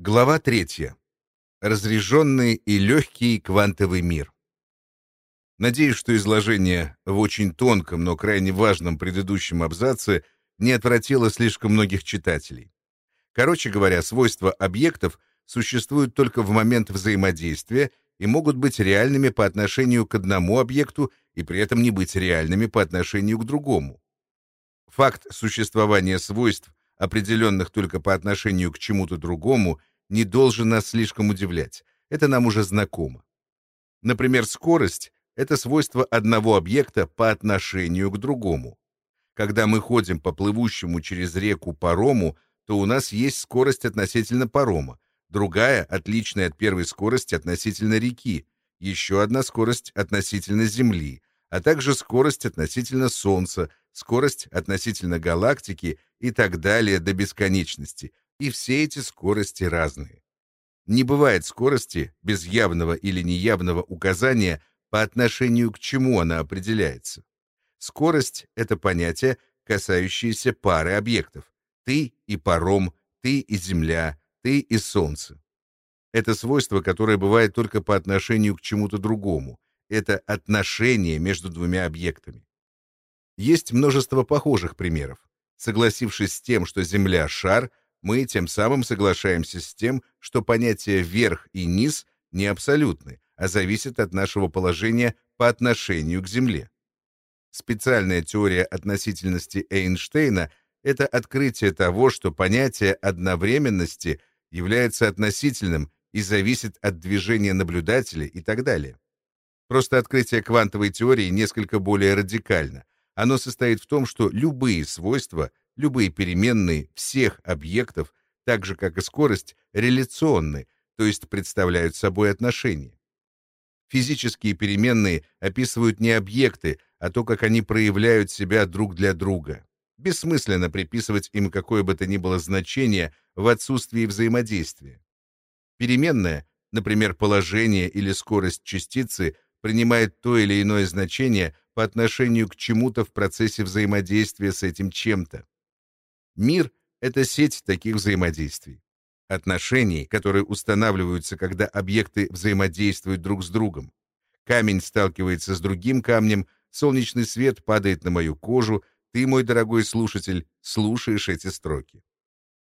Глава третья. Разряженный и легкий квантовый мир. Надеюсь, что изложение в очень тонком, но крайне важном предыдущем абзаце не отвратило слишком многих читателей. Короче говоря, свойства объектов существуют только в момент взаимодействия и могут быть реальными по отношению к одному объекту и при этом не быть реальными по отношению к другому. Факт существования свойств, определенных только по отношению к чему-то другому, не должен нас слишком удивлять. Это нам уже знакомо. Например, скорость — это свойство одного объекта по отношению к другому. Когда мы ходим по плывущему через реку парому, то у нас есть скорость относительно парома, другая, отличная от первой скорости относительно реки, еще одна скорость относительно Земли, а также скорость относительно Солнца, скорость относительно галактики и так далее до бесконечности, и все эти скорости разные. Не бывает скорости без явного или неявного указания, по отношению к чему она определяется. Скорость — это понятие, касающееся пары объектов. Ты и паром, ты и Земля, ты и Солнце. Это свойство, которое бывает только по отношению к чему-то другому. Это отношение между двумя объектами. Есть множество похожих примеров. Согласившись с тем, что Земля — шар, мы тем самым соглашаемся с тем, что понятия «верх» и «низ» не абсолютны, а зависят от нашего положения по отношению к Земле. Специальная теория относительности Эйнштейна — это открытие того, что понятие одновременности является относительным и зависит от движения наблюдателя и так далее. Просто открытие квантовой теории несколько более радикально. Оно состоит в том, что любые свойства любые переменные всех объектов, так же как и скорость, реляционны, то есть представляют собой отношения. Физические переменные описывают не объекты, а то, как они проявляют себя друг для друга. Бессмысленно приписывать им какое бы то ни было значение в отсутствии взаимодействия. Переменная, например, положение или скорость частицы, принимает то или иное значение по отношению к чему-то в процессе взаимодействия с этим чем-то. Мир — это сеть таких взаимодействий. Отношений, которые устанавливаются, когда объекты взаимодействуют друг с другом. Камень сталкивается с другим камнем, солнечный свет падает на мою кожу, ты, мой дорогой слушатель, слушаешь эти строки.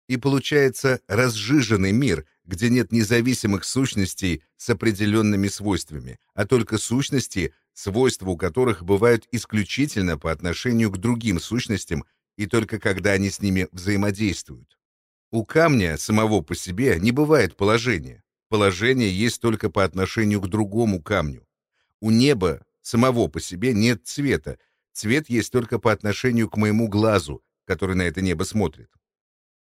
И получается разжиженный мир, где нет независимых сущностей с определенными свойствами, а только сущности, свойства у которых бывают исключительно по отношению к другим сущностям и только когда они с ними взаимодействуют. У камня самого по себе не бывает положения. Положение есть только по отношению к другому камню. У неба самого по себе нет цвета. Цвет есть только по отношению к моему глазу, который на это небо смотрит.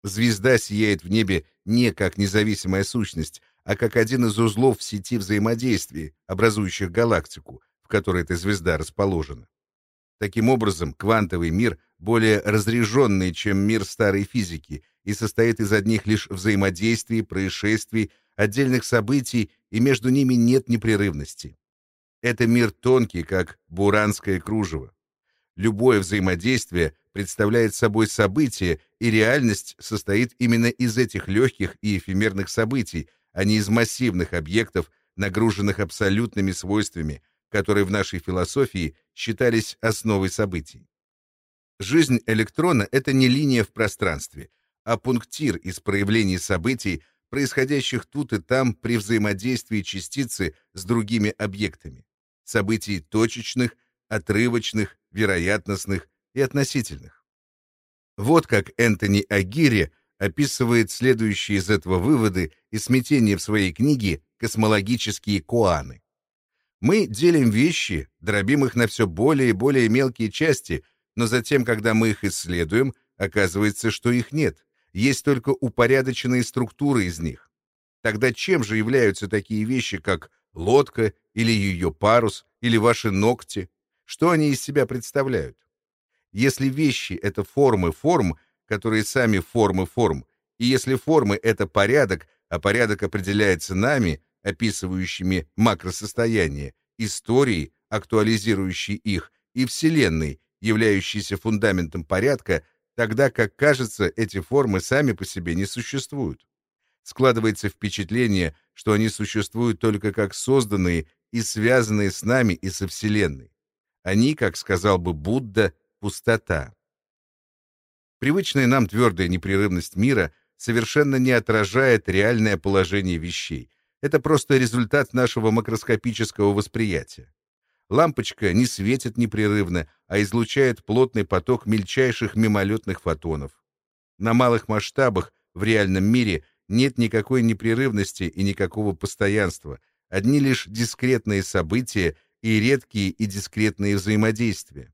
Звезда сияет в небе не как независимая сущность, а как один из узлов в сети взаимодействия, образующих галактику, в которой эта звезда расположена. Таким образом, квантовый мир более разряженный, чем мир старой физики, и состоит из одних лишь взаимодействий, происшествий, отдельных событий, и между ними нет непрерывности. Это мир тонкий, как буранское кружево. Любое взаимодействие представляет собой событие, и реальность состоит именно из этих легких и эфемерных событий, а не из массивных объектов, нагруженных абсолютными свойствами, которые в нашей философии считались основой событий. Жизнь электрона — это не линия в пространстве, а пунктир из проявлений событий, происходящих тут и там при взаимодействии частицы с другими объектами. Событий точечных, отрывочных, вероятностных и относительных. Вот как Энтони Агири описывает следующие из этого выводы и смятения в своей книге «Космологические коаны». Мы делим вещи, дробим их на все более и более мелкие части — но затем, когда мы их исследуем, оказывается, что их нет. Есть только упорядоченные структуры из них. Тогда чем же являются такие вещи, как лодка или ее парус, или ваши ногти? Что они из себя представляют? Если вещи — это формы форм, которые сами формы форм, и если формы — это порядок, а порядок определяется нами, описывающими макросостояние, истории, актуализирующие их, и Вселенной, являющийся фундаментом порядка, тогда как, кажется, эти формы сами по себе не существуют. Складывается впечатление, что они существуют только как созданные и связанные с нами и со Вселенной. Они, как сказал бы Будда, пустота. Привычная нам твердая непрерывность мира совершенно не отражает реальное положение вещей. Это просто результат нашего макроскопического восприятия. Лампочка не светит непрерывно, а излучает плотный поток мельчайших мимолетных фотонов. На малых масштабах в реальном мире нет никакой непрерывности и никакого постоянства, одни лишь дискретные события и редкие и дискретные взаимодействия.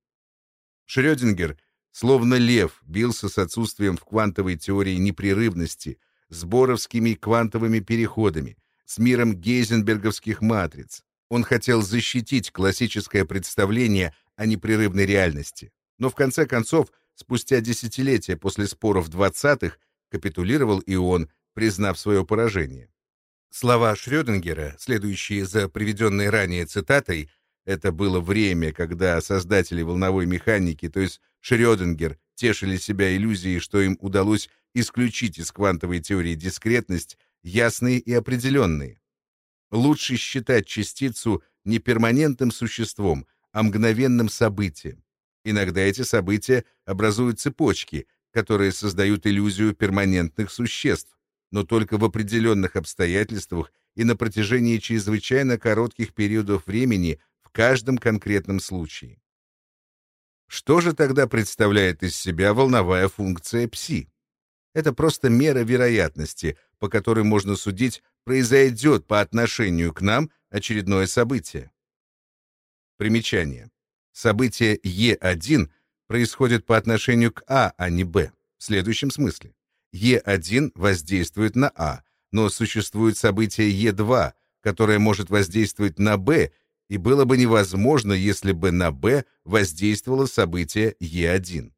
Шрёдингер, словно лев, бился с отсутствием в квантовой теории непрерывности, с боровскими квантовыми переходами, с миром гейзенберговских матриц. Он хотел защитить классическое представление о непрерывной реальности, но в конце концов, спустя десятилетия после споров 20-х, капитулировал и он, признав свое поражение. Слова Шрёдингера, следующие за приведенной ранее цитатой, это было время, когда создатели волновой механики, то есть Шрёдингер, тешили себя иллюзией, что им удалось исключить из квантовой теории дискретность, ясные и определенные. Лучше считать частицу не перманентным существом, а мгновенным событием. Иногда эти события образуют цепочки, которые создают иллюзию перманентных существ, но только в определенных обстоятельствах и на протяжении чрезвычайно коротких периодов времени в каждом конкретном случае. Что же тогда представляет из себя волновая функция пси? Это просто мера вероятности, по которой можно судить произойдет по отношению к нам очередное событие. Примечание. Событие Е1 происходит по отношению к А, а не Б. В следующем смысле. Е1 воздействует на А, но существует событие Е2, которое может воздействовать на Б, и было бы невозможно, если бы на Б воздействовало событие Е1.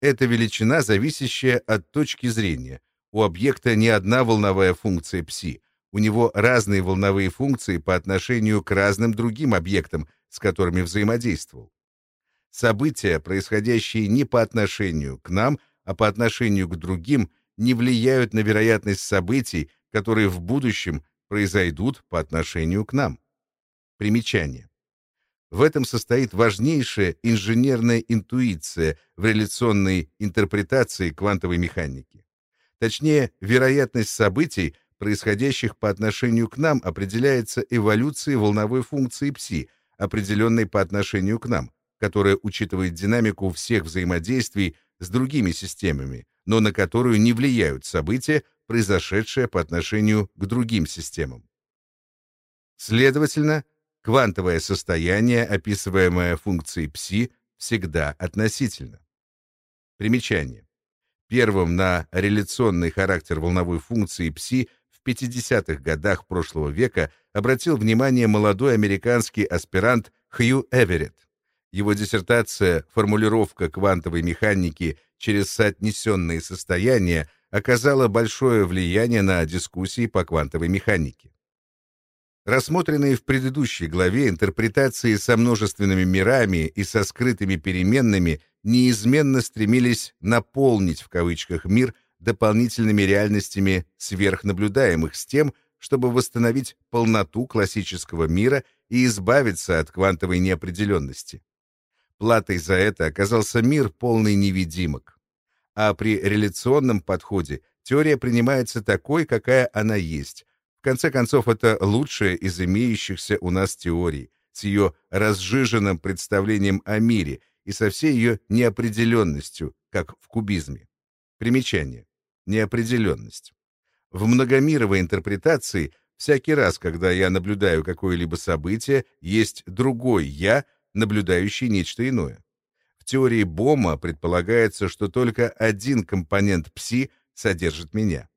Это величина, зависящая от точки зрения, у объекта не одна волновая функция пси, у него разные волновые функции по отношению к разным другим объектам, с которыми взаимодействовал. События, происходящие не по отношению к нам, а по отношению к другим, не влияют на вероятность событий, которые в будущем произойдут по отношению к нам. Примечание. В этом состоит важнейшая инженерная интуиция в реляционной интерпретации квантовой механики. Точнее, вероятность событий, происходящих по отношению к нам, определяется эволюцией волновой функции пси, определенной по отношению к нам, которая учитывает динамику всех взаимодействий с другими системами, но на которую не влияют события, произошедшие по отношению к другим системам. Следовательно, квантовое состояние, описываемое функцией пси, всегда относительно. Примечание. Первым на реляционный характер волновой функции ПСИ в 50-х годах прошлого века обратил внимание молодой американский аспирант Хью Эверетт. Его диссертация «Формулировка квантовой механики через соотнесенные состояния» оказала большое влияние на дискуссии по квантовой механике. Рассмотренные в предыдущей главе интерпретации со множественными мирами и со скрытыми переменными неизменно стремились «наполнить» в кавычках мир дополнительными реальностями сверхнаблюдаемых с тем, чтобы восстановить полноту классического мира и избавиться от квантовой неопределенности. Платой за это оказался мир полный невидимок. А при реляционном подходе теория принимается такой, какая она есть. В конце концов, это лучшая из имеющихся у нас теорий, с ее разжиженным представлением о мире и со всей ее неопределенностью, как в кубизме. Примечание. Неопределенность. В многомировой интерпретации всякий раз, когда я наблюдаю какое-либо событие, есть другой «я», наблюдающий нечто иное. В теории Бома предполагается, что только один компонент пси содержит меня.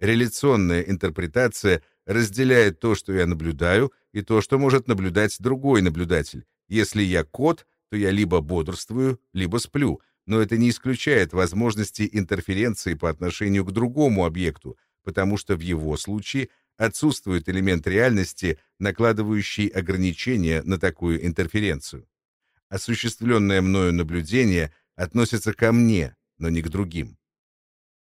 Реляционная интерпретация разделяет то, что я наблюдаю, и то, что может наблюдать другой наблюдатель. Если я кот, то я либо бодрствую, либо сплю, но это не исключает возможности интерференции по отношению к другому объекту, потому что в его случае отсутствует элемент реальности, накладывающий ограничения на такую интерференцию. Осуществленное мною наблюдение относится ко мне, но не к другим.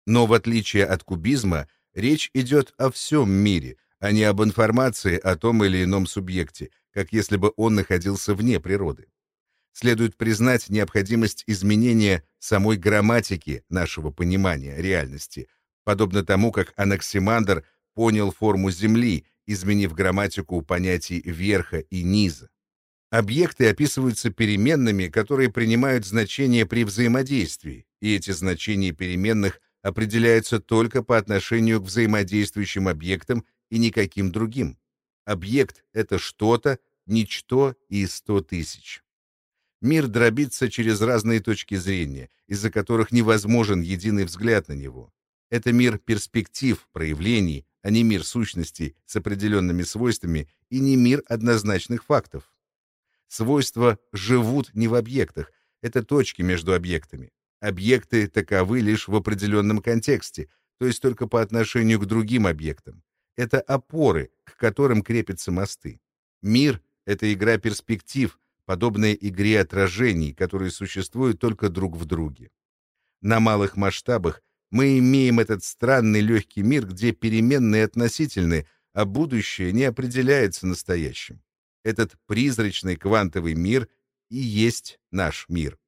Но в отличие от кубизма, Речь идет о всем мире, а не об информации о том или ином субъекте, как если бы он находился вне природы. Следует признать необходимость изменения самой грамматики нашего понимания реальности, подобно тому, как Анаксимандр понял форму Земли, изменив грамматику понятий верха и низа. Объекты описываются переменными, которые принимают значение при взаимодействии, и эти значения переменных определяются только по отношению к взаимодействующим объектам и никаким другим. Объект — это что-то, ничто и сто тысяч. Мир дробится через разные точки зрения, из-за которых невозможен единый взгляд на него. Это мир перспектив, проявлений, а не мир сущностей с определенными свойствами и не мир однозначных фактов. Свойства живут не в объектах, это точки между объектами. Объекты таковы лишь в определенном контексте, то есть только по отношению к другим объектам. Это опоры, к которым крепятся мосты. Мир — это игра перспектив, подобная игре отражений, которые существуют только друг в друге. На малых масштабах мы имеем этот странный легкий мир, где переменные относительны, а будущее не определяется настоящим. Этот призрачный квантовый мир и есть наш мир.